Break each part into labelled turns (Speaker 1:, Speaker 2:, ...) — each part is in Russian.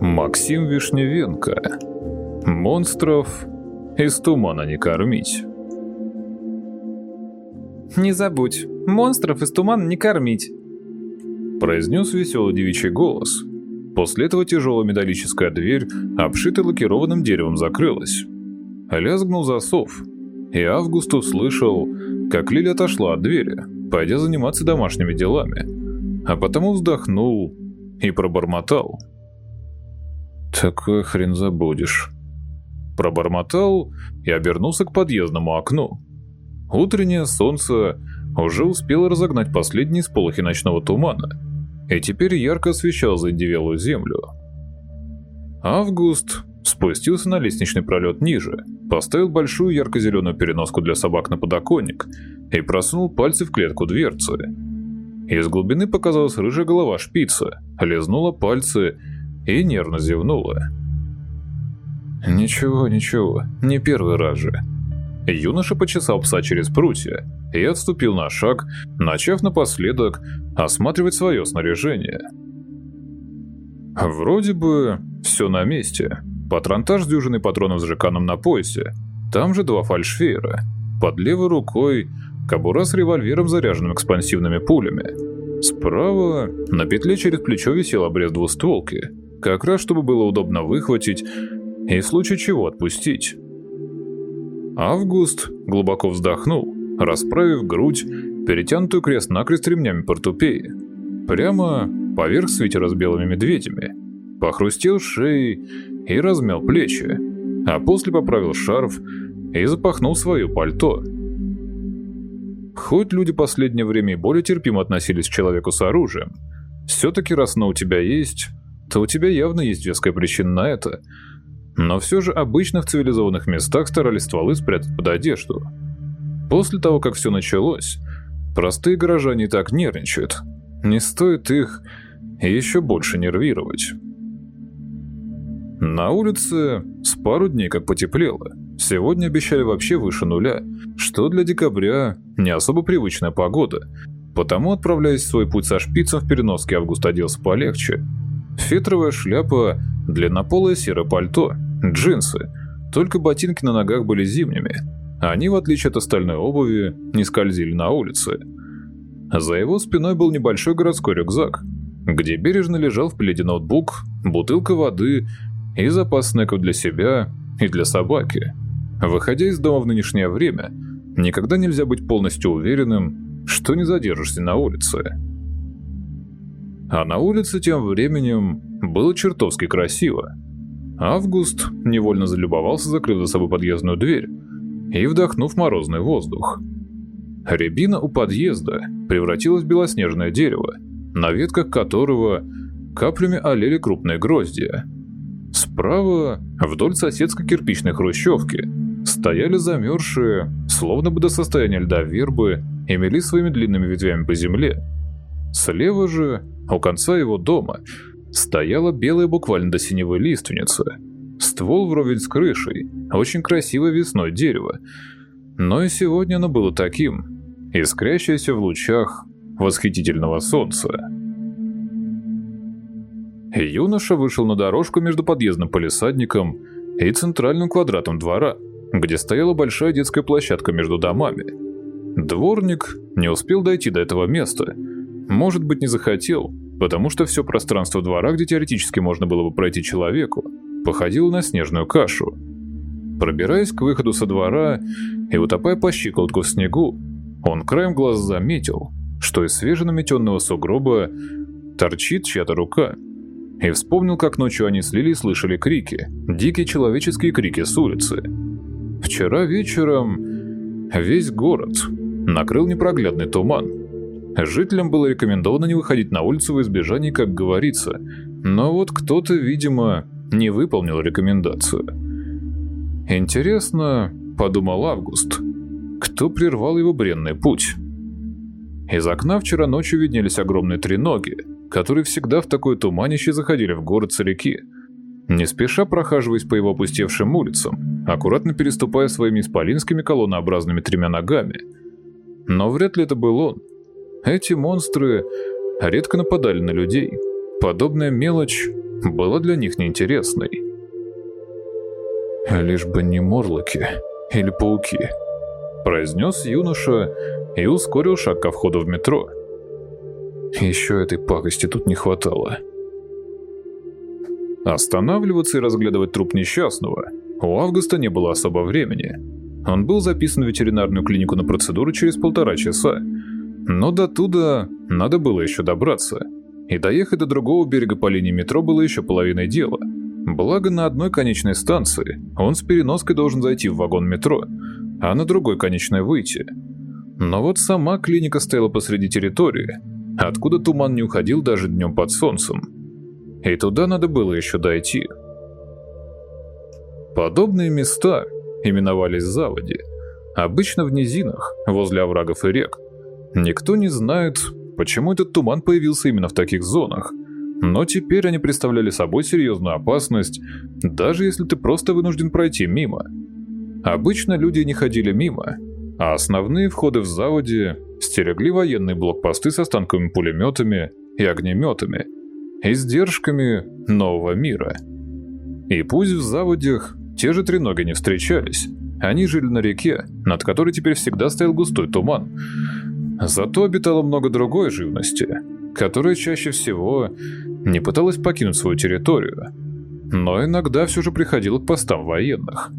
Speaker 1: Максим Вишневенко. Монстров из тумана не кормить.
Speaker 2: «Не забудь, монстров из тумана не кормить»,
Speaker 1: произнес веселый девичий голос. После этого тяжелая металлическая дверь, обшитая лакированным деревом, закрылась. Лязгнул засов, и Август услышал, как Лиля отошла от двери, пойдя заниматься домашними делами, а потому вздохнул и пробормотал. «Такой хрен забудешь». Пробормотал и обернулся к подъездному окну. Утреннее солнце уже успело разогнать последние сполохи ночного тумана, и теперь ярко освещал заиндевелую землю. Август спустился на лестничный пролет ниже, поставил большую ярко-зеленую переноску для собак на подоконник и просунул пальцы в клетку дверцы. Из глубины показалась рыжая голова шпица, лизнула пальцы и нервно зевнула. «Ничего, ничего, не первый раз же», Юноша почесал пса через прутья и отступил на шаг, начав напоследок осматривать свое снаряжение. Вроде бы все на месте. Патронтаж с дюжиной патронов с жаканом на поясе. Там же два фальшфейра. Под левой рукой кобура с револьвером, заряженным экспансивными пулями. Справа на петле через плечо висел обрез двустволки, как раз чтобы было удобно выхватить и в случае чего отпустить. Август глубоко вздохнул, расправив грудь, перетянутую крест-накрест ремнями портупеи. Прямо поверх свитера с белыми медведями. Похрустел шеей и размял плечи, а после поправил шарф и запахнул свое пальто. Хоть люди последнее время и более терпимо относились к человеку с оружием, все-таки раз оно у тебя есть, то у тебя явно есть веская причина на это – но все же обычно в цивилизованных местах старались стволы спрятать под одежду. После того, как все началось, простые горожане так нервничают. Не стоит их еще больше нервировать. На улице с пару дней как потеплело. Сегодня обещали вообще выше нуля, что для декабря не особо привычная погода. Потому, отправляясь в свой путь со шпицем в переноске, Август оделся полегче. Фетровая шляпа, длиннополое серое пальто – Джинсы. Только ботинки на ногах были зимними. Они, в отличие от остальной обуви, не скользили на улице. За его спиной был небольшой городской рюкзак, где бережно лежал в пледе ноутбук, бутылка воды и запас снеков для себя и для собаки. Выходя из дома в нынешнее время, никогда нельзя быть полностью уверенным, что не задержишься на улице. А на улице тем временем было чертовски красиво. Август невольно залюбовался, закрыв за собой подъездную дверь и вдохнув морозный воздух. Рябина у подъезда превратилась в белоснежное дерево, на ветках которого каплями олели крупные гроздья. Справа, вдоль соседской кирпичной хрущевки, стояли замерзшие, словно бы до состояния льда вербы, и мели своими длинными ветвями по земле. Слева же, у конца его дома, стояла белая буквально до синевой лиственница. Ствол вровень с крышей, очень красивое весной дерево. Но и сегодня оно было таким, искрящееся в лучах восхитительного солнца. Юноша вышел на дорожку между подъездным полисадником и центральным квадратом двора, где стояла большая детская площадка между домами. Дворник не успел дойти до этого места, может быть, не захотел, потому что все пространство двора, где теоретически можно было бы пройти человеку, походило на снежную кашу. Пробираясь к выходу со двора и утопая по щиколотку в снегу, он краем глаз заметил, что из свеженаметенного сугроба торчит чья-то рука, и вспомнил, как ночью они с Лили слышали крики, дикие человеческие крики с улицы. Вчера вечером весь город накрыл непроглядный туман, Жителям было рекомендовано не выходить на улицу в избежании, как говорится, но вот кто-то, видимо, не выполнил рекомендацию. «Интересно», — подумал Август, — «кто прервал его бренный путь?» Из окна вчера ночью виднелись огромные треноги, которые всегда в такое туманище заходили в город с реки, не спеша прохаживаясь по его опустевшим улицам, аккуратно переступая своими исполинскими колоннообразными тремя ногами. Но вряд ли это был он. Эти монстры редко нападали на людей. Подобная мелочь была для них неинтересной. «Лишь бы не морлоки или пауки», — произнес юноша и ускорил шаг ко входу в метро. Еще этой пакости тут не хватало. Останавливаться и разглядывать труп несчастного у Августа не было особо времени. Он был записан в ветеринарную клинику на процедуру через полтора часа, но до туда надо было еще добраться, и доехать до другого берега по линии метро было еще половиной дела. Благо, на одной конечной станции он с переноской должен зайти в вагон метро, а на другой конечной выйти. Но вот сама клиника стояла посреди территории, откуда туман не уходил даже днем под солнцем. И туда надо было еще дойти. Подобные места именовались заводи, обычно в низинах, возле оврагов и рек. Никто не знает, почему этот туман появился именно в таких зонах, но теперь они представляли собой серьезную опасность, даже если ты просто вынужден пройти мимо. Обычно люди не ходили мимо, а основные входы в заводе стерегли военные блокпосты с останковыми пулеметами и огнеметами, издержками нового мира. И пусть в заводях те же треноги не встречались, они жили на реке, над которой теперь всегда стоял густой туман. Зато обитало много другой живности, которая чаще всего не пыталась покинуть свою территорию, но иногда все же приходила к постам военных.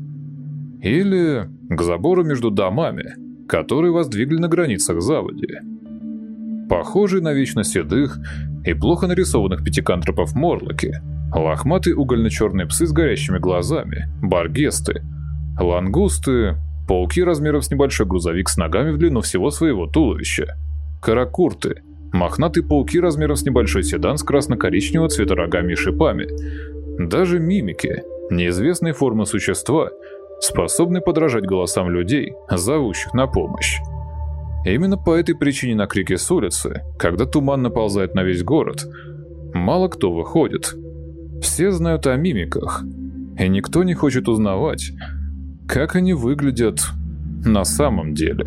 Speaker 1: Или к забору между домами, которые воздвигли на границах заводи. Похожие на вечно седых и плохо нарисованных пятикантропов морлоки, лохматые угольно-черные псы с горящими глазами, баргесты, лангусты, пауки размером с небольшой грузовик с ногами в длину всего своего туловища, каракурты, мохнатые пауки размером с небольшой седан с красно-коричневого цвета рогами и шипами, даже мимики, неизвестные формы существа – способный подражать голосам людей, зовущих на помощь. Именно по этой причине на крики с улицы, когда туман наползает на весь город, мало кто выходит. Все знают о мимиках, и никто не хочет узнавать, как они выглядят на самом деле.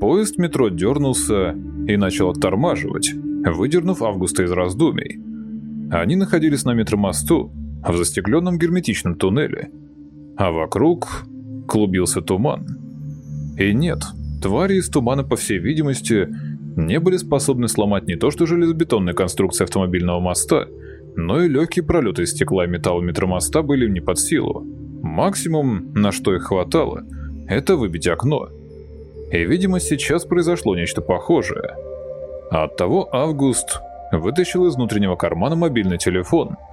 Speaker 1: Поезд метро дернулся и начал оттормаживать, выдернув Августа из раздумий. Они находились на метромосту, в застекленном герметичном туннеле, а вокруг клубился туман. И нет, твари из тумана, по всей видимости, не были способны сломать не то что железобетонные конструкции автомобильного моста, но и легкие пролеты стекла и металла метромоста были не под силу. Максимум, на что их хватало, это выбить окно. И, видимо, сейчас произошло нечто похожее. А оттого Август вытащил из внутреннего кармана мобильный телефон –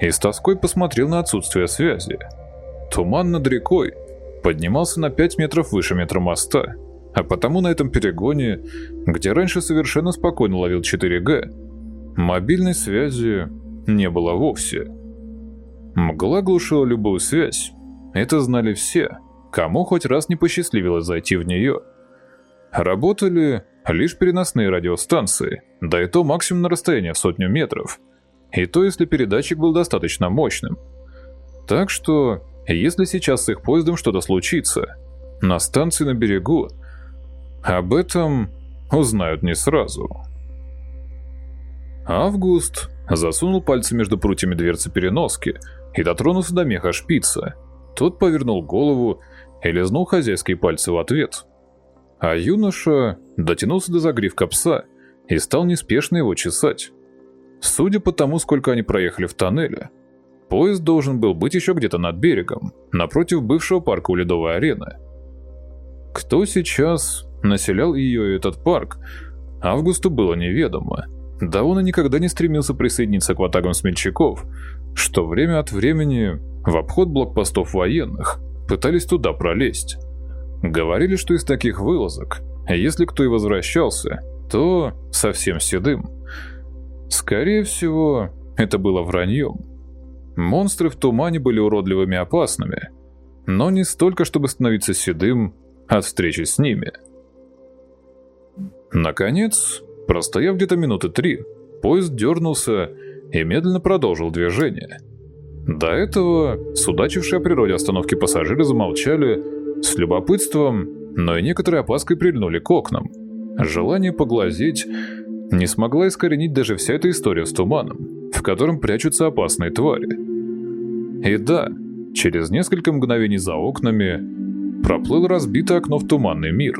Speaker 1: и с тоской посмотрел на отсутствие связи. Туман над рекой поднимался на 5 метров выше метра моста, а потому на этом перегоне, где раньше совершенно спокойно ловил 4G, мобильной связи не было вовсе. Мгла глушила любую связь. Это знали все, кому хоть раз не посчастливилось зайти в нее. Работали лишь переносные радиостанции, да и то максимум на расстояние в сотню метров – и то, если передатчик был достаточно мощным. Так что, если сейчас с их поездом что-то случится, на станции на берегу, об этом узнают не сразу. Август засунул пальцы между прутьями дверцы переноски и дотронулся до меха шпица. Тот повернул голову и лизнул хозяйские пальцы в ответ. А юноша дотянулся до загривка пса и стал неспешно его чесать. Судя по тому, сколько они проехали в тоннеле, поезд должен был быть еще где-то над берегом, напротив бывшего парка у Ледовой арены. Кто сейчас населял ее и этот парк, Августу было неведомо. Да он и никогда не стремился присоединиться к ватагам смельчаков, что время от времени в обход блокпостов военных пытались туда пролезть. Говорили, что из таких вылазок, если кто и возвращался, то совсем седым – Скорее всего, это было враньем. Монстры в тумане были уродливыми и опасными, но не столько, чтобы становиться седым от встречи с ними. Наконец, простояв где-то минуты три, поезд дернулся и медленно продолжил движение. До этого судачившие о природе остановки пассажиры замолчали с любопытством, но и некоторой опаской прильнули к окнам. Желание поглазеть не смогла искоренить даже вся эта история с туманом, в котором прячутся опасные твари. И да, через несколько мгновений за окнами проплыло разбитое окно в туманный мир.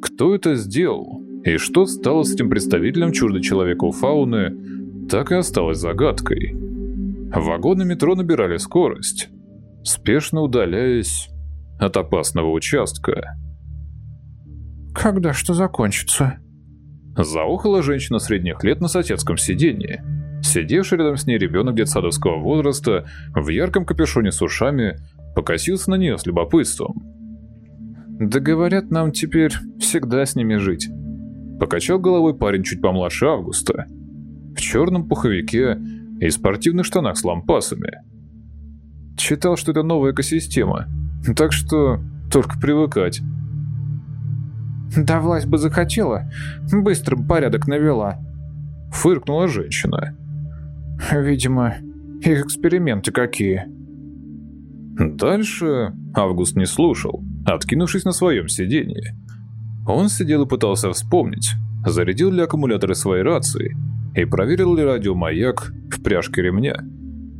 Speaker 1: Кто это сделал и что стало с этим представителем чуждой человеку фауны, так и осталось загадкой. Вагоны метро набирали скорость, спешно удаляясь от опасного участка.
Speaker 2: «Когда что закончится?»
Speaker 1: Заохала женщина средних лет на соседском сиденье. Сидевший рядом с ней ребенок детсадовского возраста в ярком капюшоне с ушами покосился на нее с любопытством.
Speaker 2: «Да говорят, нам теперь всегда с ними жить».
Speaker 1: Покачал головой парень чуть помладше Августа. В черном пуховике и спортивных штанах с лампасами. Читал, что это новая экосистема, так что только привыкать.
Speaker 2: Да власть бы захотела, быстро бы порядок навела.
Speaker 1: Фыркнула женщина.
Speaker 2: Видимо, их эксперименты какие.
Speaker 1: Дальше Август не слушал, откинувшись на своем сиденье. Он сидел и пытался вспомнить, зарядил ли аккумуляторы своей рации и проверил ли радиомаяк в пряжке ремня.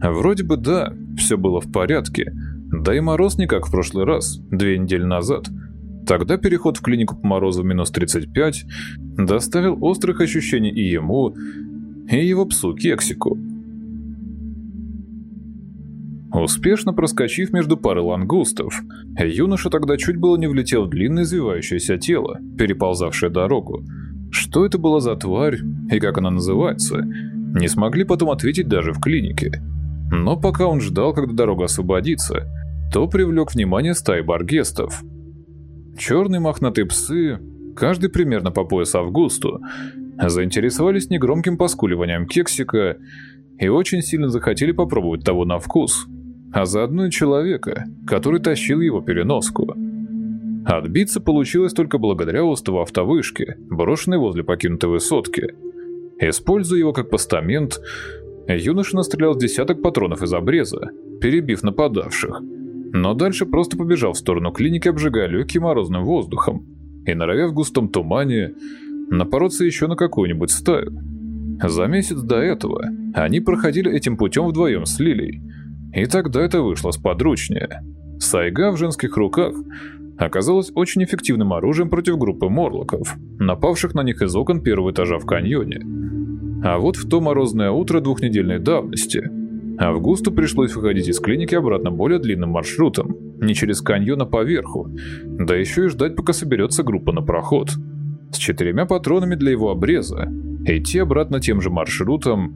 Speaker 1: Вроде бы да, все было в порядке, да и мороз не как в прошлый раз, две недели назад – Тогда переход в клинику по морозу минус 35 доставил острых ощущений и ему, и его псу Кексику. Успешно проскочив между парой лангустов, юноша тогда чуть было не влетел в длинное извивающееся тело, переползавшее дорогу. Что это была за тварь и как она называется, не смогли потом ответить даже в клинике. Но пока он ждал, когда дорога освободится, то привлек внимание стаи баргестов – Черные мохнатые псы, каждый примерно по пояс Августу, заинтересовались негромким поскуливанием кексика и очень сильно захотели попробовать того на вкус, а заодно и человека, который тащил его переноску. Отбиться получилось только благодаря острову автовышки, брошенной возле покинутой высотки. Используя его как постамент, юноша настрелял с десяток патронов из обреза, перебив нападавших – но дальше просто побежал в сторону клиники, обжигая легкий морозным воздухом и норовя в густом тумане напороться еще на какую-нибудь стаю. За месяц до этого они проходили этим путем вдвоем с Лилей, и тогда это вышло сподручнее. Сайга в женских руках оказалась очень эффективным оружием против группы морлоков, напавших на них из окон первого этажа в каньоне. А вот в то морозное утро двухнедельной давности – Августу пришлось выходить из клиники обратно более длинным маршрутом, не через каньон, а поверху, да еще и ждать, пока соберется группа на проход. С четырьмя патронами для его обреза идти обратно тем же маршрутом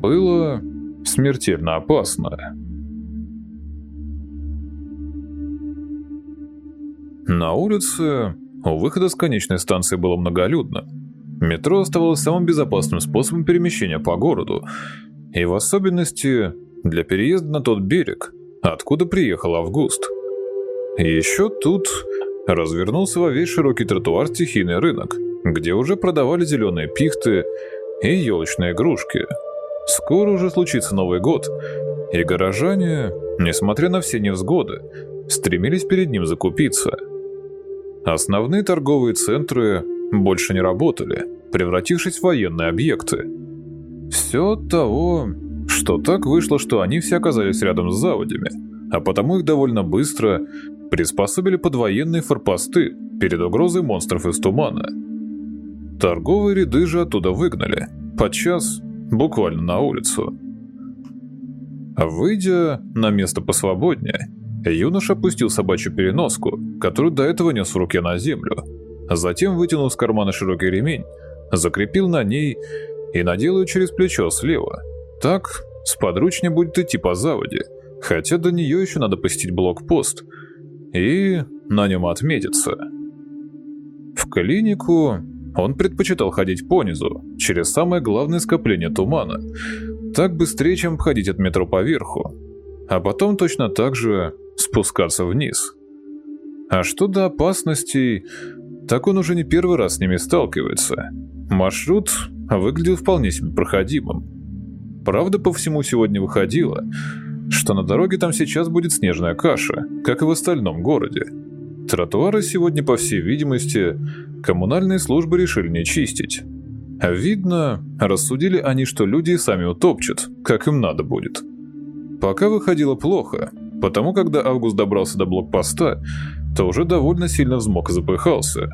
Speaker 1: было смертельно опасно. На улице у выхода с конечной станции было многолюдно. Метро оставалось самым безопасным способом перемещения по городу, и в особенности для переезда на тот берег, откуда приехал Август. Еще тут развернулся во весь широкий тротуар стихийный рынок, где уже продавали зеленые пихты и елочные игрушки. Скоро уже случится Новый год, и горожане, несмотря на все невзгоды, стремились перед ним закупиться. Основные торговые центры больше не работали, превратившись в военные объекты. Все от того, что так вышло, что они все оказались рядом с заводями, а потому их довольно быстро приспособили под военные форпосты перед угрозой монстров из тумана. Торговые ряды же оттуда выгнали, подчас буквально на улицу. Выйдя на место посвободнее, юноша опустил собачью переноску, которую до этого нес в руке на землю, затем вытянул из кармана широкий ремень, закрепил на ней и наделаю через плечо слева. Так сподручнее будет идти по заводе, хотя до нее еще надо посетить блокпост и на нем отметиться. В клинику он предпочитал ходить понизу, через самое главное скопление тумана. Так быстрее, чем ходить от метро поверху, а потом точно так же спускаться вниз. А что до опасностей, так он уже не первый раз с ними сталкивается. Маршрут выглядел вполне себе проходимым. Правда, по всему сегодня выходило, что на дороге там сейчас будет снежная каша, как и в остальном городе. Тротуары сегодня, по всей видимости, коммунальные службы решили не чистить. Видно, рассудили они, что люди сами утопчут, как им надо будет. Пока выходило плохо, потому когда Август добрался до блокпоста, то уже довольно сильно взмок и запыхался.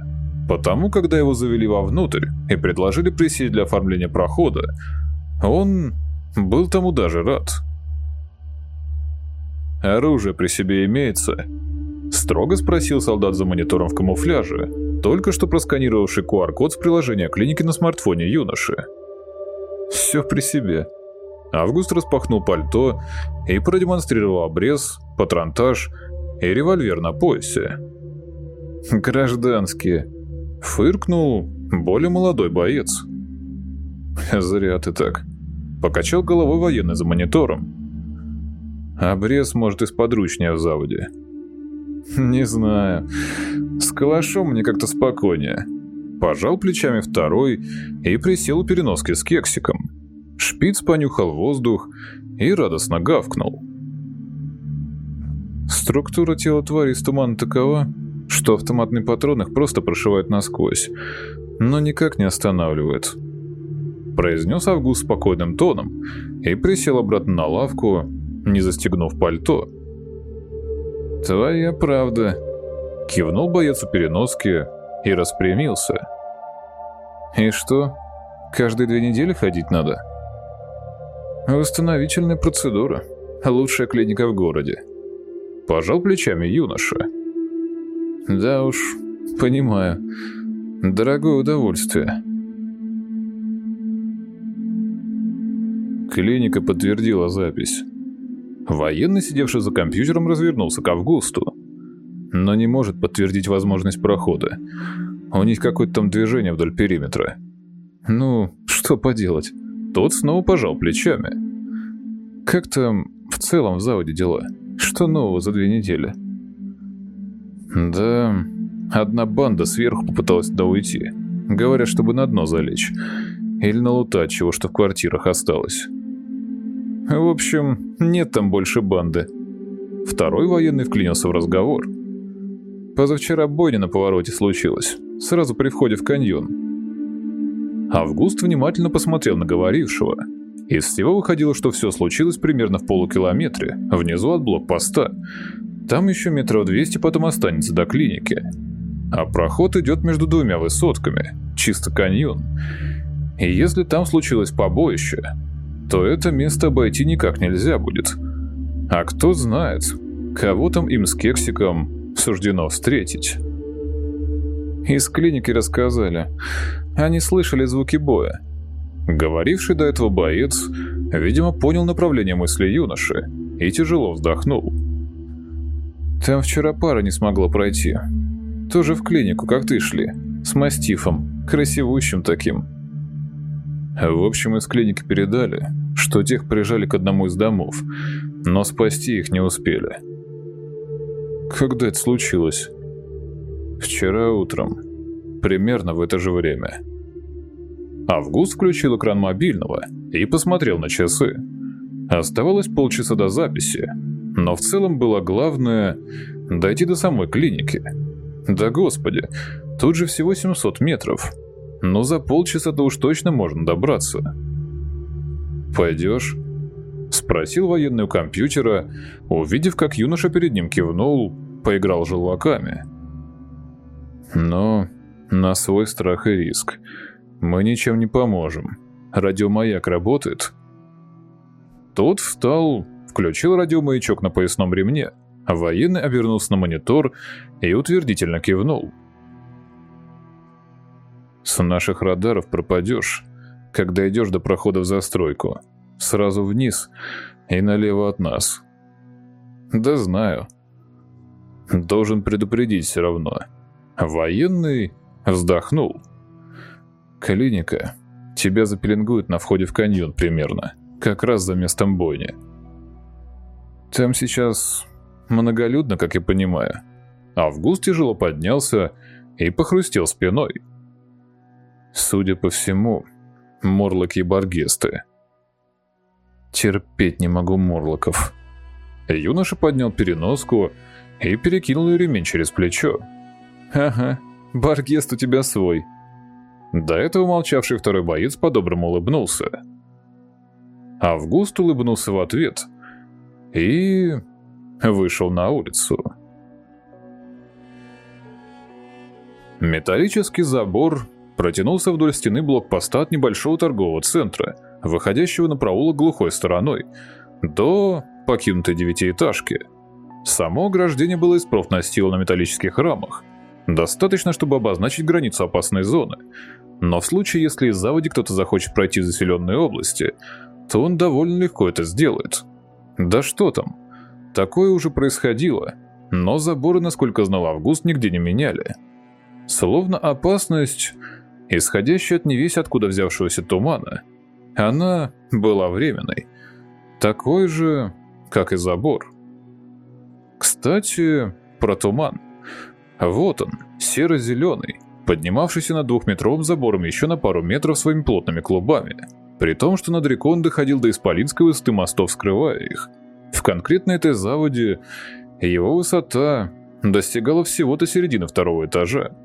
Speaker 1: Потому, когда его завели вовнутрь и предложили присесть для оформления прохода, он был тому даже рад. «Оружие при себе имеется?» Строго спросил солдат за монитором в камуфляже, только что просканировавший QR-код с приложения клиники на смартфоне юноши. «Все при себе». Август распахнул пальто и продемонстрировал обрез, патронтаж и револьвер на поясе. «Гражданские», — фыркнул более молодой боец. «Зря ты так», — покачал головой военный за монитором. «Обрез, может, из подручнее в заводе». «Не знаю. С калашом мне как-то спокойнее». Пожал плечами второй и присел у переноски с кексиком. Шпиц понюхал воздух и радостно гавкнул. Структура тела твари из тумана такова, что автоматный патрон их просто прошивает насквозь, но никак не останавливает. Произнес Август спокойным тоном и присел обратно на лавку, не застегнув пальто. «Твоя правда», — кивнул боец у переноски и распрямился. «И что, каждые две недели ходить надо?» «Восстановительная процедура. Лучшая клиника в городе», — пожал плечами юноша. «Да уж, понимаю. Дорогое удовольствие». Клиника подтвердила запись. Военный, сидевший за компьютером, развернулся к Августу. Но не может подтвердить возможность прохода. У них какое-то там движение вдоль периметра. Ну, что поделать. Тот снова пожал плечами. Как там в целом в заводе дела? Что нового за две недели? Да, одна банда сверху попыталась туда уйти. Говорят, чтобы на дно залечь. Или налутать чего, что в квартирах осталось. В общем, нет там больше банды. Второй военный вклинился в разговор. Позавчера бойня на повороте случилась, сразу при входе в каньон. Август внимательно посмотрел на говорившего. Из всего выходило, что все случилось примерно в полукилометре, внизу от блокпоста. Там еще метров 200 потом останется до клиники. А проход идет между двумя высотками, чисто каньон. И если там случилось побоище, то это место обойти никак нельзя будет. А кто знает, кого там им с кексиком суждено встретить. Из клиники рассказали. Они слышали звуки боя. Говоривший до этого боец, видимо, понял направление мысли юноши и тяжело вздохнул. Там вчера пара не смогла пройти. Тоже в клинику, как ты шли. С мастифом, красивущим таким. В общем, из клиники передали, что тех прижали к одному из домов, но спасти их не успели. Когда это случилось? Вчера утром. Примерно в это же время. Август включил экран мобильного и посмотрел на часы. Оставалось полчаса до записи, но в целом было главное дойти до самой клиники. Да господи, тут же всего 700 метров – но за полчаса-то уж точно можно добраться. «Пойдешь?» — спросил военный у компьютера, увидев, как юноша перед ним кивнул, поиграл желваками. «Но на свой страх и риск. Мы ничем не поможем. Радиомаяк работает?» Тот встал, включил радиомаячок на поясном ремне, а военный обернулся на монитор и утвердительно кивнул. С наших радаров пропадешь, когда идешь до прохода в застройку. Сразу вниз и налево от нас. Да знаю. Должен предупредить все равно. Военный вздохнул. Клиника. Тебя запеленгуют на входе в каньон примерно. Как раз за местом бойни. Там сейчас многолюдно, как я понимаю. Август тяжело поднялся и похрустел спиной. Судя по всему, морлоки и баргесты. Терпеть не могу морлоков. Юноша поднял переноску и перекинул ремень через плечо. «Ага, баргест у тебя свой». До этого молчавший второй боец по-доброму улыбнулся. Август улыбнулся в ответ и вышел на улицу. Металлический забор протянулся вдоль стены блокпоста от небольшого торгового центра, выходящего на проулок глухой стороной, до покинутой девятиэтажки. Само ограждение было из профнастила на металлических рамах. Достаточно, чтобы обозначить границу опасной зоны. Но в случае, если из заводи кто-то захочет пройти в заселенные области, то он довольно легко это сделает. Да что там, такое уже происходило, но заборы, насколько знал Август, нигде не меняли. Словно опасность, исходящая от невесть откуда взявшегося тумана, она была временной. Такой же, как и забор. Кстати, про туман. Вот он, серо-зеленый, поднимавшийся над двухметровым забором еще на пару метров своими плотными клубами, при том, что над рекой он доходил до Исполинской высоты мостов, скрывая их. В конкретной этой заводе его высота достигала всего-то середины второго этажа.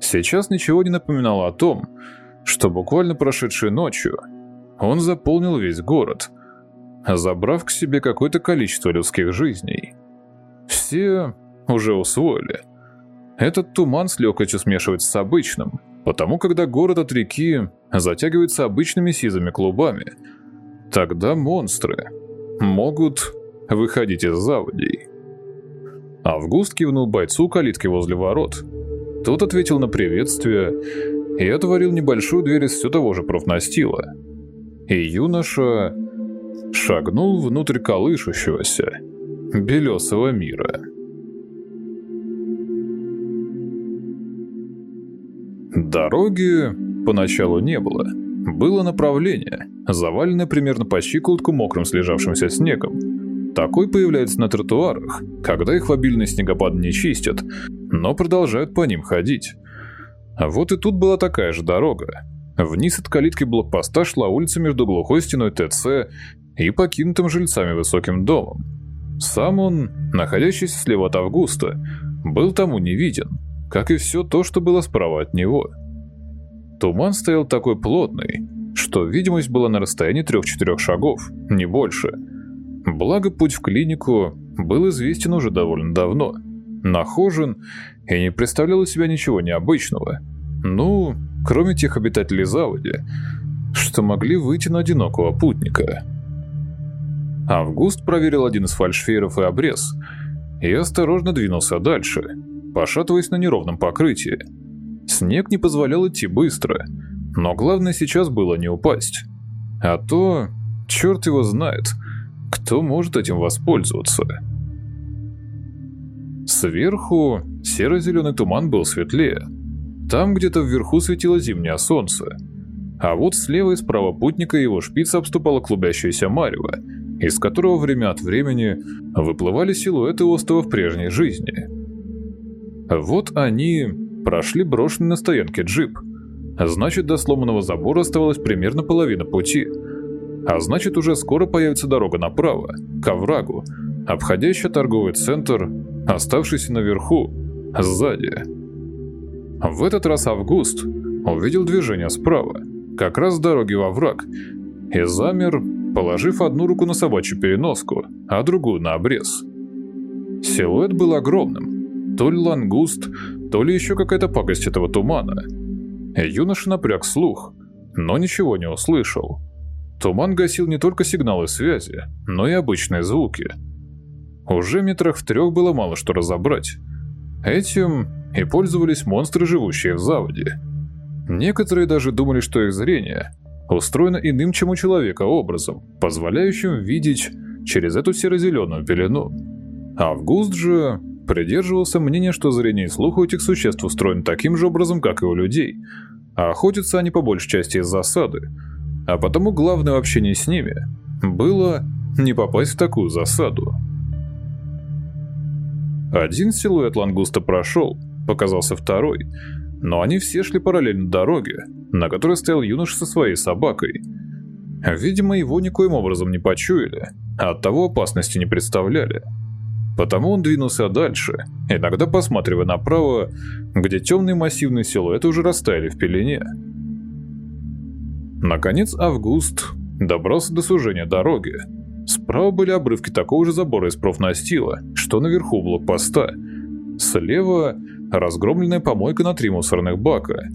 Speaker 1: Сейчас ничего не напоминало о том, что буквально прошедшей ночью он заполнил весь город, забрав к себе какое-то количество людских жизней. Все уже усвоили – этот туман с легкостью смешивается с обычным, потому когда город от реки затягивается обычными сизыми клубами, тогда монстры могут выходить из заводей. Август кивнул бойцу калитки возле ворот. Тот ответил на приветствие и отворил небольшую дверь из все того же профнастила. И юноша шагнул внутрь колышущегося белесого мира. Дороги поначалу не было. Было направление, заваленное примерно по щиколотку мокрым слежавшимся снегом. Такой появляется на тротуарах, когда их в обильный снегопад не чистят, но продолжают по ним ходить. А вот и тут была такая же дорога. Вниз от калитки блокпоста шла улица между глухой стеной ТЦ и покинутым жильцами высоким домом. Сам он, находящийся слева от Августа, был тому не виден как и все то, что было справа от него. Туман стоял такой плотный, что видимость была на расстоянии трех-четырех шагов, не больше. Благо путь в клинику был известен уже довольно давно, нахожен и не представлял из себя ничего необычного. Ну, кроме тех обитателей заводи, что могли выйти на одинокого путника. Август проверил один из фальшфейеров и обрез, и осторожно двинулся дальше – пошатываясь на неровном покрытии. Снег не позволял идти быстро, но главное сейчас было не упасть. А то, черт его знает, кто может этим воспользоваться. Сверху серо-зеленый туман был светлее. Там где-то вверху светило зимнее солнце. А вот слева и справа путника его шпица обступала клубящаяся марево, из которого время от времени выплывали силуэты острова в прежней жизни. Вот они прошли брошенный на стоянке джип. Значит, до сломанного забора оставалась примерно половина пути. А значит, уже скоро появится дорога направо, к оврагу, обходящая торговый центр, оставшийся наверху, сзади. В этот раз Август увидел движение справа, как раз с дороги в овраг, и замер, положив одну руку на собачью переноску, а другую на обрез. Силуэт был огромным, то ли лангуст, то ли еще какая-то пакость этого тумана. Юноша напряг слух, но ничего не услышал. Туман гасил не только сигналы связи, но и обычные звуки. Уже метрах в трех было мало что разобрать. Этим и пользовались монстры, живущие в заводе. Некоторые даже думали, что их зрение устроено иным, чем у человека образом, позволяющим видеть через эту серо-зеленую пелену. Август же придерживался мнения, что зрение и слух у этих существ устроены таким же образом, как и у людей, а охотятся они по большей части из засады, а потому главное в общении с ними было не попасть в такую засаду. Один силуэт лангуста прошел, показался второй, но они все шли параллельно дороге, на которой стоял юноша со своей собакой. Видимо, его никоим образом не почуяли, а оттого опасности не представляли. Потому он двинулся дальше, иногда посматривая направо, где темные массивные силуэты уже растаяли в пелене. Наконец Август добрался до сужения дороги. Справа были обрывки такого же забора из профнастила, что наверху блокпоста. Слева – разгромленная помойка на три мусорных бака.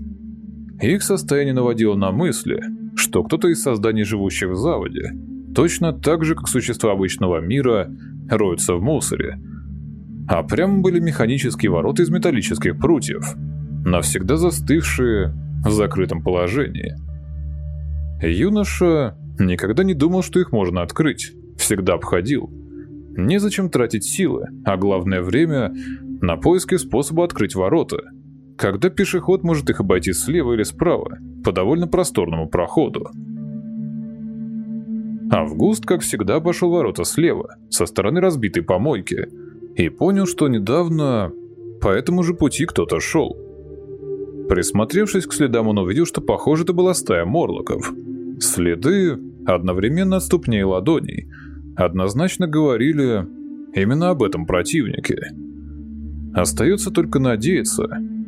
Speaker 1: Их состояние наводило на мысли, что кто-то из созданий, живущих в заводе, точно так же, как существа обычного мира, роются в мусоре. А прямо были механические ворота из металлических прутьев, навсегда застывшие в закрытом положении. Юноша никогда не думал, что их можно открыть, всегда обходил. Незачем тратить силы, а главное время, на поиски способа открыть ворота, когда пешеход может их обойти слева или справа, по довольно просторному проходу. Август, как всегда, пошел ворота слева, со стороны разбитой помойки, и понял, что недавно по этому же пути кто-то шел. Присмотревшись к следам, он увидел, что, похоже, это была стая морлоков. Следы, одновременно ступней ладоней, однозначно говорили именно об этом противнике. Остается только надеяться,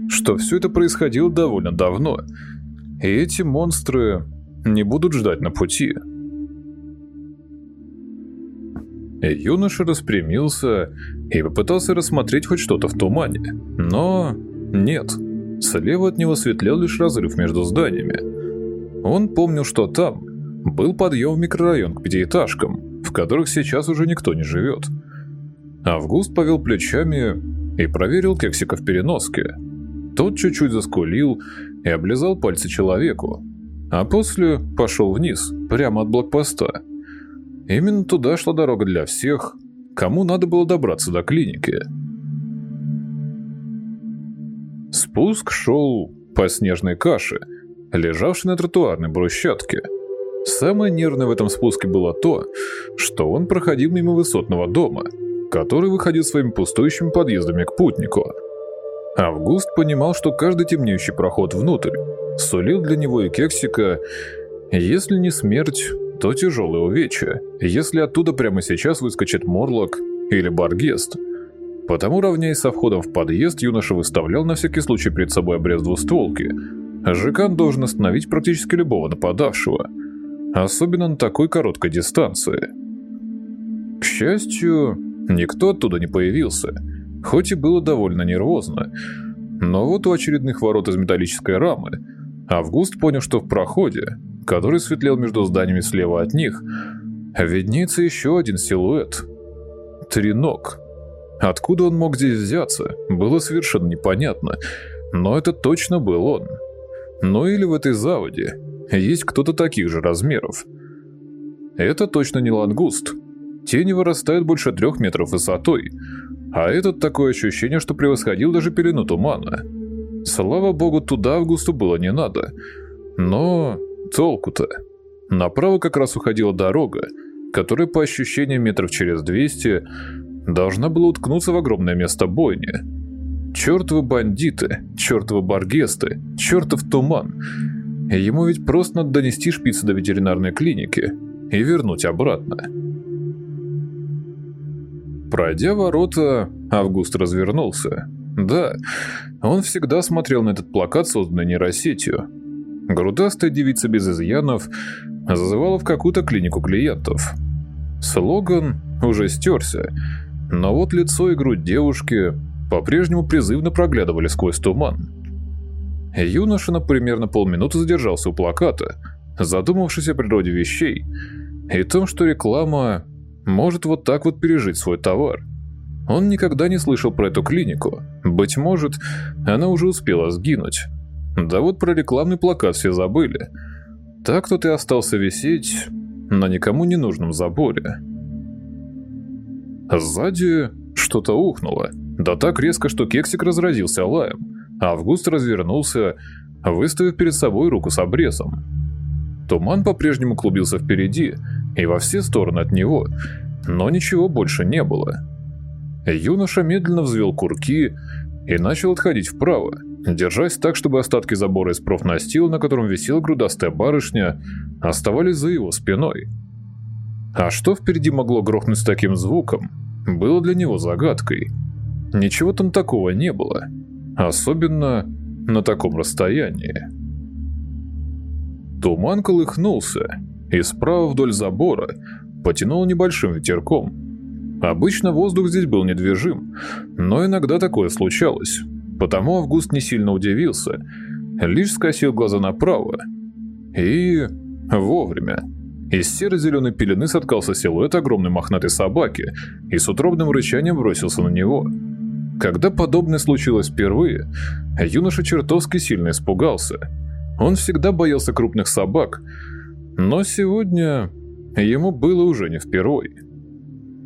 Speaker 1: что все это происходило довольно давно, и эти монстры не будут ждать на пути. Юноша распрямился и попытался рассмотреть хоть что-то в тумане, но нет. Слева от него светлел лишь разрыв между зданиями. Он помнил, что там был подъем в микрорайон к пятиэтажкам, в которых сейчас уже никто не живет. Август повел плечами и проверил кексика в переноске. Тот чуть-чуть заскулил и облизал пальцы человеку, а после пошел вниз, прямо от блокпоста. Именно туда шла дорога для всех, кому надо было добраться до клиники. Спуск шел по снежной каше, лежавшей на тротуарной брусчатке. Самое нервное в этом спуске было то, что он проходил мимо высотного дома, который выходил своими пустующими подъездами к путнику. Август понимал, что каждый темнеющий проход внутрь сулил для него и кексика, если не смерть, то тяжелое увечье, если оттуда прямо сейчас выскочит Морлок или Баргест. Потому, равняясь со входом в подъезд, юноша выставлял на всякий случай перед собой обрез двустволки. Жиган должен остановить практически любого нападавшего, особенно на такой короткой дистанции. К счастью, никто оттуда не появился, хоть и было довольно нервозно. Но вот у очередных ворот из металлической рамы Август понял, что в проходе который светлел между зданиями слева от них, виднеется еще один силуэт. Тренок. Откуда он мог здесь взяться, было совершенно непонятно, но это точно был он. Ну или в этой заводе есть кто-то таких же размеров. Это точно не лангуст. Тени вырастают больше трех метров высотой, а этот такое ощущение, что превосходил даже пелену тумана. Слава богу, туда Августу было не надо. Но толку-то? Направо как раз уходила дорога, которая по ощущениям метров через 200 должна была уткнуться в огромное место бойни. Чертовы бандиты, чертовы баргесты, чертов туман. Ему ведь просто надо донести шпицы до ветеринарной клиники и вернуть обратно. Пройдя ворота, Август развернулся. Да, он всегда смотрел на этот плакат, созданный нейросетью, Грудастая девица без изъянов зазывала в какую-то клинику клиентов. Слоган уже стерся, но вот лицо и грудь девушки по-прежнему призывно проглядывали сквозь туман. Юноша на примерно полминуты задержался у плаката, задумавшись о природе вещей и том, что реклама может вот так вот пережить свой товар. Он никогда не слышал про эту клинику. Быть может, она уже успела сгинуть. Да вот про рекламный плакат все забыли. Так тут и остался висеть на никому не нужном заборе. Сзади что-то ухнуло. Да так резко, что кексик разразился лаем. Август развернулся, выставив перед собой руку с обрезом. Туман по-прежнему клубился впереди и во все стороны от него, но ничего больше не было. Юноша медленно взвел курки и начал отходить вправо, держась так, чтобы остатки забора из профнастила, на котором висела грудастая барышня, оставались за его спиной. А что впереди могло грохнуть с таким звуком, было для него загадкой. Ничего там такого не было, особенно на таком расстоянии. Туман колыхнулся, и справа вдоль забора потянул небольшим ветерком. Обычно воздух здесь был недвижим, но иногда такое случалось, потому Август не сильно удивился, лишь скосил глаза направо. И... вовремя. Из серо-зеленой пелены соткался силуэт огромной мохнатой собаки и с утробным рычанием бросился на него. Когда подобное случилось впервые, юноша чертовски сильно испугался. Он всегда боялся крупных собак, но сегодня ему было уже не впервой.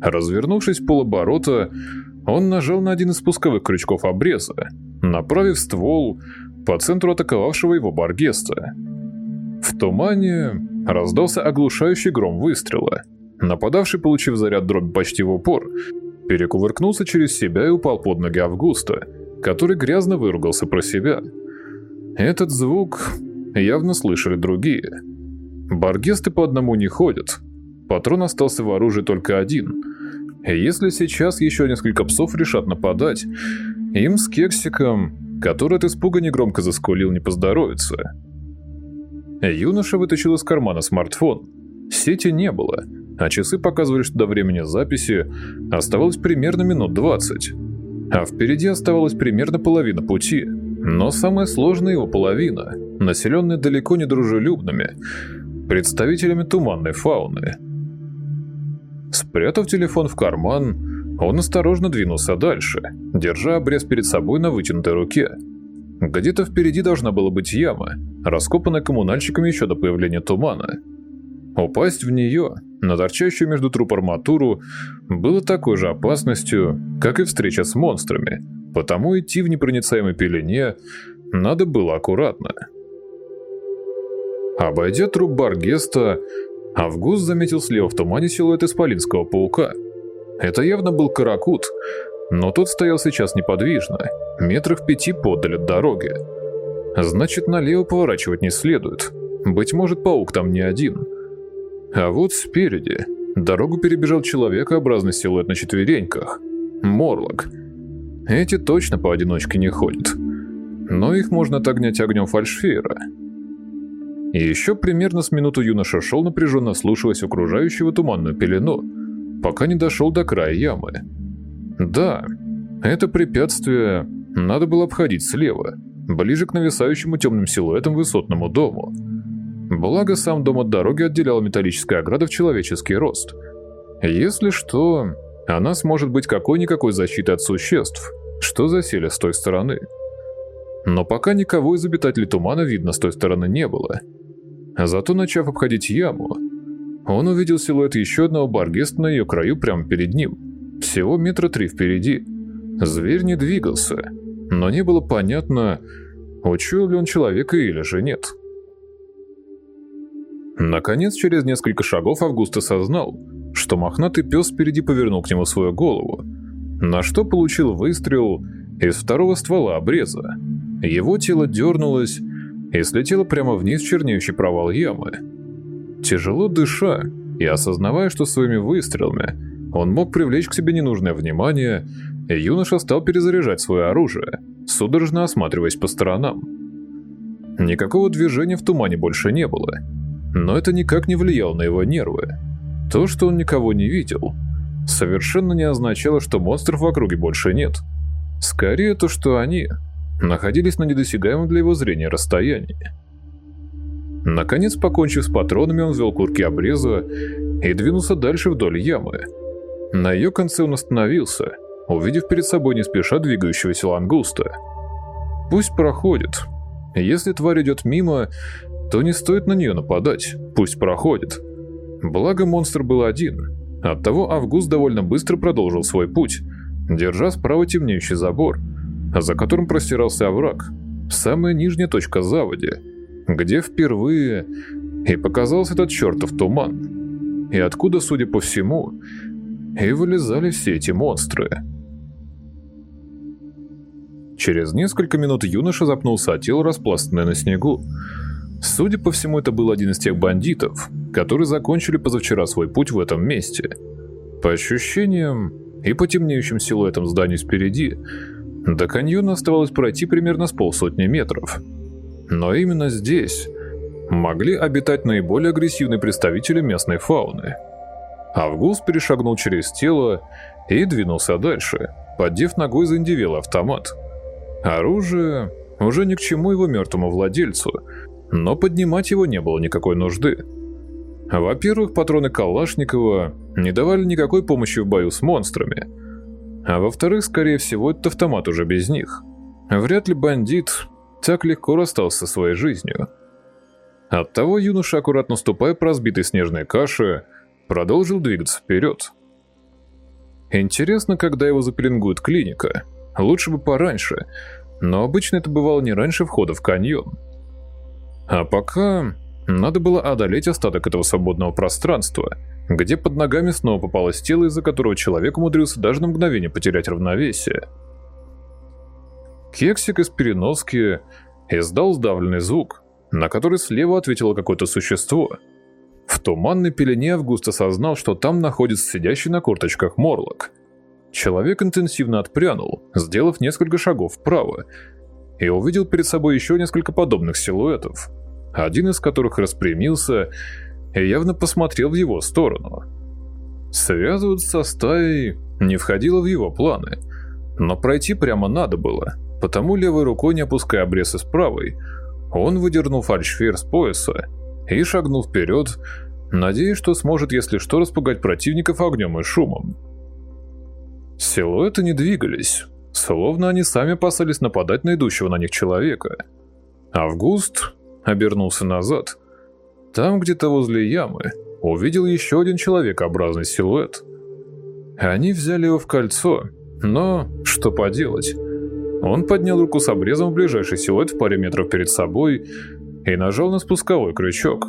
Speaker 1: Развернувшись полоборота, он нажал на один из спусковых крючков обреза, направив ствол по центру атаковавшего его Баргеста. В тумане раздался оглушающий гром выстрела. Нападавший, получив заряд дробь почти в упор, перекувыркнулся через себя и упал под ноги Августа, который грязно выругался про себя. Этот звук явно слышали другие. Баргесты по одному не ходят. Патрон остался в оружии только один. Если сейчас еще несколько псов решат нападать, им с Кексиком, который от испуга негромко заскулил, не поздоровится. Юноша вытащил из кармана смартфон. Сети не было, а часы показывали, что до времени записи оставалось примерно минут 20. А впереди оставалась примерно половина пути. Но самая сложная его половина, населенная далеко не дружелюбными, представителями туманной фауны. Спрятав телефон в карман, он осторожно двинулся дальше, держа обрез перед собой на вытянутой руке. Где-то впереди должна была быть яма, раскопанная коммунальщиками еще до появления тумана. Упасть в нее, на торчащую между труп арматуру, было такой же опасностью, как и встреча с монстрами, потому идти в непроницаемой пелене надо было аккуратно. Обойдя труп Баргеста, Август заметил слева в тумане силуэт исполинского паука. Это явно был каракут, но тот стоял сейчас неподвижно, метрах пяти подаль от дороги. Значит, налево поворачивать не следует. Быть может, паук там не один. А вот спереди дорогу перебежал человекообразный силуэт на четвереньках. Морлок. Эти точно поодиночке не ходят. Но их можно отогнать огнем фальшфейра. И еще примерно с минуту юноша шел, напряженно слушаясь окружающего туманную пелену, пока не дошел до края ямы. Да, это препятствие надо было обходить слева, ближе к нависающему темным силуэтам высотному дому. Благо, сам дом от дороги отделяла металлическая ограда в человеческий рост. Если что, она сможет быть какой-никакой защитой от существ, что засели с той стороны. Но пока никого из обитателей тумана видно с той стороны не было. Зато, начав обходить яму, он увидел силуэт еще одного баргеста на ее краю прямо перед ним. Всего метра три впереди. Зверь не двигался, но не было понятно, учуял ли он человека или же нет. Наконец, через несколько шагов Август осознал, что мохнатый пес впереди повернул к нему свою голову, на что получил выстрел из второго ствола обреза. Его тело дернулось и слетело прямо вниз чернеющий провал ямы. Тяжело дыша и осознавая, что своими выстрелами он мог привлечь к себе ненужное внимание, юноша стал перезаряжать свое оружие, судорожно осматриваясь по сторонам. Никакого движения в тумане больше не было, но это никак не влияло на его нервы. То, что он никого не видел, совершенно не означало, что монстров в округе больше нет. Скорее то, что они находились на недосягаемом для его зрения расстоянии. Наконец, покончив с патронами, он взял курки обреза и двинулся дальше вдоль ямы, на ее конце он остановился, увидев перед собой не спеша двигающегося лангуста. Пусть проходит. Если тварь идет мимо, то не стоит на нее нападать, пусть проходит. Благо монстр был один, оттого Август довольно быстро продолжил свой путь, держа справа темнеющий забор, за которым простирался овраг, самая нижняя точка заводи, где впервые и показался этот чертов туман, и откуда, судя по всему, и вылезали все эти монстры. Через несколько минут юноша запнулся от тело, распластанное на снегу. Судя по всему, это был один из тех бандитов, которые закончили позавчера свой путь в этом месте. По ощущениям, и по темнеющим силуэтам зданий впереди, до каньона оставалось пройти примерно с полсотни метров. Но именно здесь могли обитать наиболее агрессивные представители местной фауны. Август перешагнул через тело и двинулся дальше, поддев ногой заиндивелый автомат. Оружие уже ни к чему его мертвому владельцу, но поднимать его не было никакой нужды. Во-первых, патроны Калашникова не давали никакой помощи в бою с монстрами, а во-вторых, скорее всего, этот автомат уже без них. Вряд ли бандит так легко расстался со своей жизнью. Оттого юноша, аккуратно ступая по разбитой снежной каше, продолжил двигаться вперед. Интересно, когда его запеленгует клиника. Лучше бы пораньше, но обычно это бывало не раньше входа в каньон. А пока надо было одолеть остаток этого свободного пространства, где под ногами снова попалось тело, из-за которого человек умудрился даже на мгновение потерять равновесие. Кексик из переноски издал сдавленный звук, на который слева ответило какое-то существо. В туманной пелене Август осознал, что там находится сидящий на корточках Морлок. Человек интенсивно отпрянул, сделав несколько шагов вправо, и увидел перед собой еще несколько подобных силуэтов, один из которых распрямился и явно посмотрел в его сторону. Связываться со стаей не входило в его планы, но пройти прямо надо было, потому левой рукой, не опуская обрез из правой, он выдернул фальшфер с пояса и шагнул вперед, надеясь, что сможет, если что, распугать противников огнем и шумом. Силуэты не двигались, словно они сами опасались нападать на идущего на них человека. Август обернулся назад. Там, где-то возле ямы, увидел еще один человекообразный силуэт. Они взяли его в кольцо, но что поделать? Он поднял руку с обрезом в ближайший силуэт в паре метров перед собой и нажал на спусковой крючок.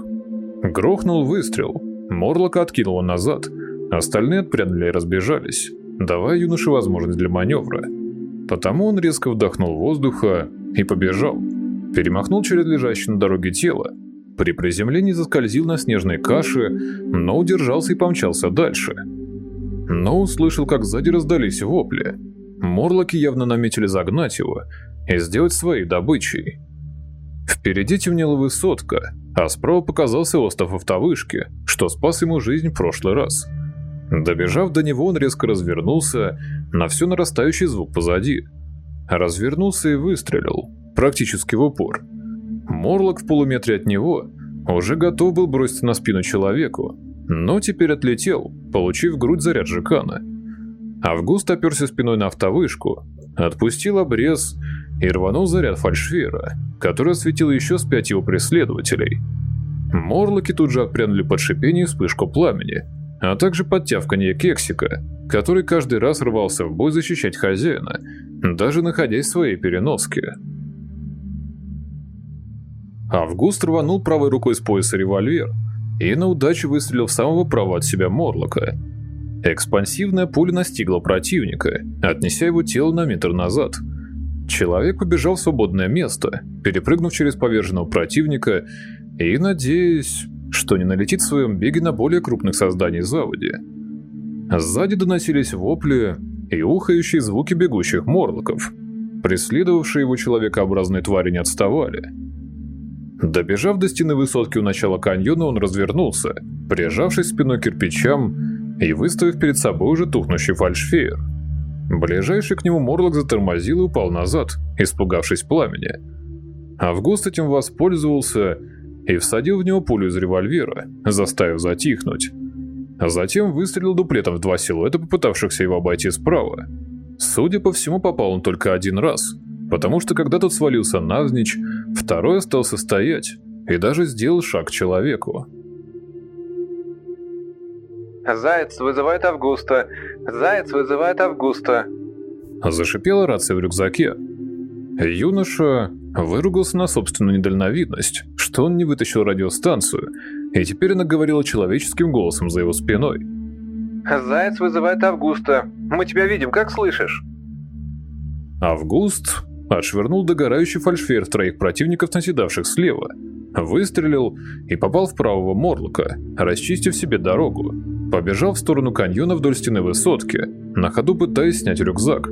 Speaker 1: Грохнул выстрел. Морлока откинуло назад. Остальные отпрянули и разбежались, давая юноше возможность для маневра. Потому он резко вдохнул воздуха и побежал. Перемахнул через лежащее на дороге тело. При приземлении заскользил на снежной каше, но удержался и помчался дальше. Но услышал, как сзади раздались вопли. Морлоки явно наметили загнать его и сделать своей добычей. Впереди темнела высотка, а справа показался остров автовышки, что спас ему жизнь в прошлый раз. Добежав до него, он резко развернулся на все нарастающий звук позади. Развернулся и выстрелил, практически в упор. Морлок в полуметре от него уже готов был броситься на спину человеку, но теперь отлетел, получив грудь заряд жекана. Август оперся спиной на автовышку, отпустил обрез и рванул заряд фальшфера, который осветил еще с пять его преследователей. Морлоки тут же отпрянули под шипение вспышку пламени, а также под тявканье кексика, который каждый раз рвался в бой защищать хозяина, даже находясь в своей переноске. Август рванул правой рукой с пояса револьвер и на удачу выстрелил в самого права от себя Морлока – Экспансивная пуля настигла противника, отнеся его тело на метр назад. Человек побежал в свободное место, перепрыгнув через поверженного противника и надеясь, что не налетит в своем беге на более крупных созданий заводи. Сзади доносились вопли и ухающие звуки бегущих морлоков. Преследовавшие его человекообразные твари не отставали. Добежав до стены высотки у начала каньона, он развернулся, прижавшись спиной к кирпичам и выставив перед собой уже тухнущий фальшфейер. Ближайший к нему Морлок затормозил и упал назад, испугавшись пламени. Август этим воспользовался и всадил в него пулю из револьвера, заставив затихнуть. А затем выстрелил дуплетом в два силуэта, попытавшихся его обойти справа. Судя по всему, попал он только один раз, потому что когда тот свалился навзничь, второй остался стоять и даже сделал шаг к человеку.
Speaker 3: «Заяц вызывает Августа! Заяц вызывает Августа!»
Speaker 1: Зашипела рация в рюкзаке. Юноша выругался на собственную недальновидность, что он не вытащил радиостанцию, и теперь она говорила человеческим голосом за его спиной.
Speaker 3: «Заяц вызывает Августа! Мы тебя видим, как слышишь?»
Speaker 1: Август отшвырнул догорающий фальшфейер троих противников, наседавших слева, выстрелил и попал в правого Морлока, расчистив себе дорогу. Побежал в сторону каньона вдоль стены высотки, на ходу пытаясь снять рюкзак.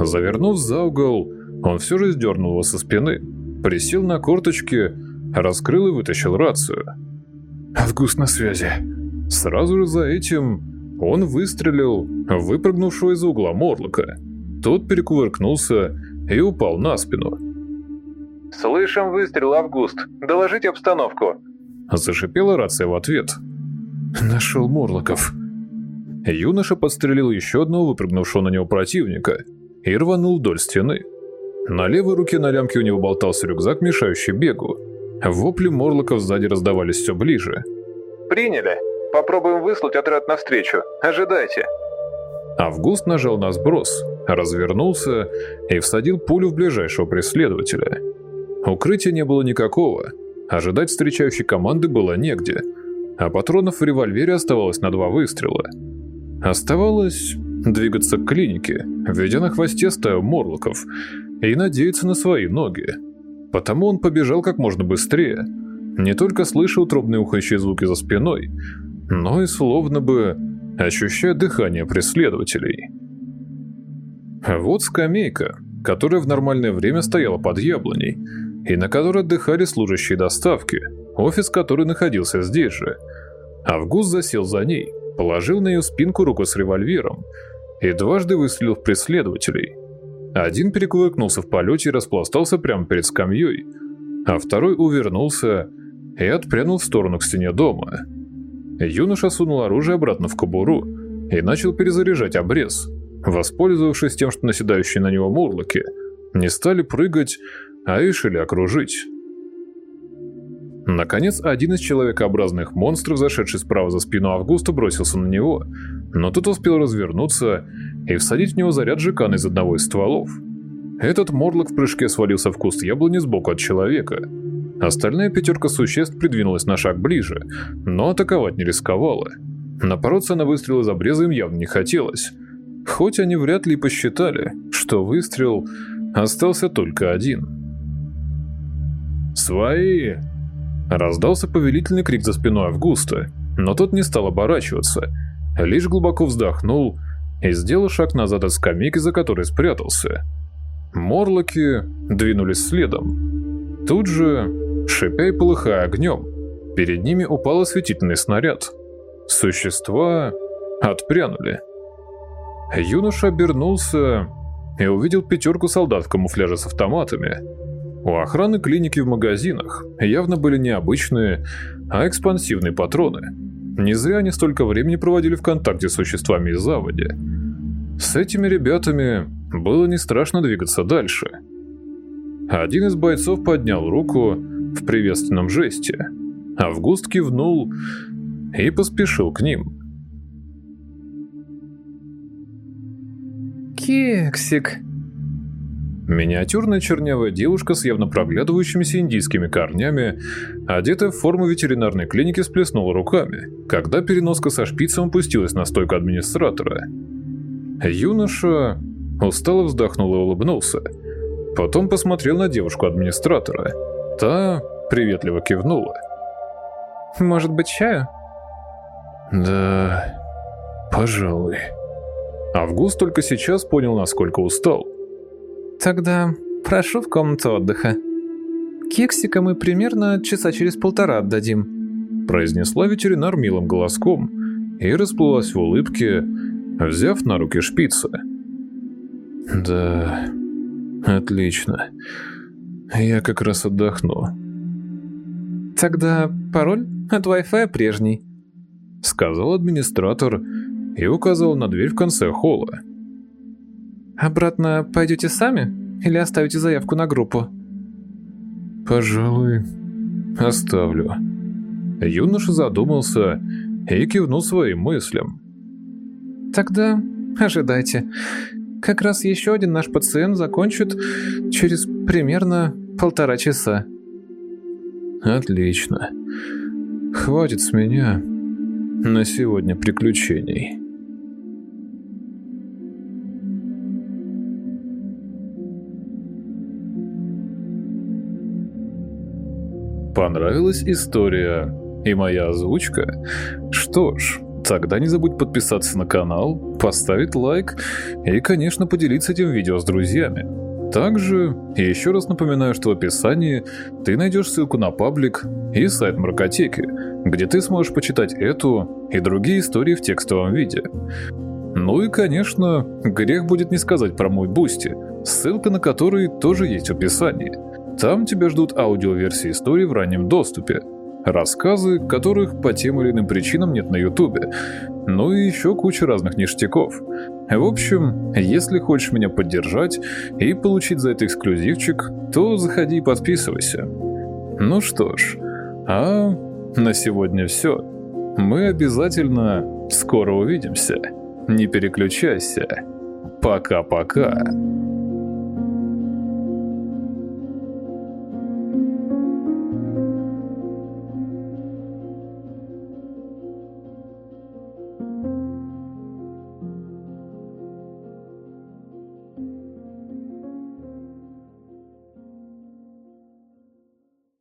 Speaker 1: Завернув за угол, он все же сдернул его со спины, присел на корточки, раскрыл и вытащил рацию.
Speaker 2: «Август на связи».
Speaker 1: Сразу же за этим он выстрелил выпрыгнувшего из угла Морлока. Тот перекувыркнулся и упал на спину.
Speaker 3: «Слышим выстрел, Август. Доложите обстановку».
Speaker 1: Зашипела рация в ответ.
Speaker 2: «Нашел Морлоков».
Speaker 1: Юноша подстрелил еще одного выпрыгнувшего на него противника и рванул вдоль стены. На левой руке на лямке у него болтался рюкзак, мешающий бегу. Вопли Морлоков сзади раздавались все ближе.
Speaker 3: «Приняли. Попробуем выслать отряд навстречу. Ожидайте».
Speaker 1: Август нажал на сброс, развернулся и всадил пулю в ближайшего преследователя. Укрытия не было никакого, ожидать встречающей команды было негде, а патронов в револьвере оставалось на два выстрела. Оставалось двигаться к клинике, ведя на хвосте стаю морлоков, и надеяться на свои ноги. Потому он побежал как можно быстрее, не только слыша утробные ухающие звуки за спиной, но и словно бы ощущая дыхание преследователей. Вот скамейка, которая в нормальное время стояла под яблоней, и на которой отдыхали служащие доставки, офис которой находился здесь же. Август засел за ней, положил на ее спинку руку с револьвером и дважды выстрелил в преследователей. Один перекувыркнулся в полете и распластался прямо перед скамьей, а второй увернулся и отпрянул в сторону к стене дома. Юноша сунул оружие обратно в кобуру и начал перезаряжать обрез, воспользовавшись тем, что наседающие на него мурлоки не стали прыгать, а решили окружить. Наконец, один из человекообразных монстров, зашедший справа за спину Августа, бросился на него, но тот успел развернуться и всадить в него заряд жекан из одного из стволов. Этот морлок в прыжке свалился в куст яблони сбоку от человека. Остальная пятерка существ придвинулась на шаг ближе, но атаковать не рисковала. Напороться на выстрел из обреза им явно не хотелось. Хоть они вряд ли посчитали, что выстрел остался только один. «Свои!» Раздался повелительный крик за спиной Августа, но тот не стал оборачиваться, лишь глубоко вздохнул и сделал шаг назад от скамейки, за которой спрятался. Морлоки двинулись следом. Тут же, шипя и полыхая огнем, перед ними упал осветительный снаряд. Существа отпрянули. Юноша обернулся и увидел пятерку солдат в камуфляже с автоматами. У охраны клиники в магазинах явно были не обычные, а экспансивные патроны. Не зря они столько времени проводили в контакте с существами из заводи. С этими ребятами было не страшно двигаться дальше. Один из бойцов поднял руку в приветственном жесте. Август кивнул и поспешил к ним.
Speaker 2: «Кексик!»
Speaker 1: Миниатюрная чернявая девушка с явно проглядывающимися индийскими корнями, одетая в форму ветеринарной клиники, сплеснула руками, когда переноска со шпицем опустилась на стойку администратора. Юноша устало вздохнул и улыбнулся. Потом посмотрел на девушку-администратора. Та приветливо кивнула.
Speaker 2: «Может быть, чаю?»
Speaker 1: «Да, пожалуй». Август только сейчас понял, насколько устал.
Speaker 2: Тогда прошу в комнату отдыха. Кексика мы примерно часа через полтора отдадим.
Speaker 1: Произнесла ветеринар милым голоском и расплылась в улыбке, взяв на руки шпица. Да, отлично. Я как раз отдохну.
Speaker 2: Тогда пароль от Wi-Fi прежний.
Speaker 1: Сказал администратор и указал на дверь в конце холла.
Speaker 2: Обратно пойдете сами или оставите заявку на группу?
Speaker 1: Пожалуй, оставлю. Юноша задумался и кивнул своим мыслям.
Speaker 2: Тогда ожидайте. Как раз еще один наш пациент закончит через примерно полтора часа.
Speaker 1: Отлично. Хватит с меня на сегодня приключений. Понравилась история и моя озвучка? Что ж, Тогда не забудь подписаться на канал, поставить лайк и, конечно, поделиться этим видео с друзьями. Также еще раз напоминаю, что в описании ты найдешь ссылку на паблик и сайт Мракотеки, где ты сможешь почитать эту и другие истории в текстовом виде. Ну и, конечно, грех будет не сказать про мой Boosty, ссылка на который тоже есть в описании. Там тебя ждут аудиоверсии истории в раннем доступе, рассказы, которых по тем или иным причинам нет на ютубе, ну и еще куча разных ништяков. В общем, если хочешь меня поддержать и получить за это эксклюзивчик, то заходи и подписывайся. Ну что ж, а на сегодня все. Мы обязательно скоро увидимся. Не переключайся. Пока-пока.